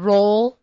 role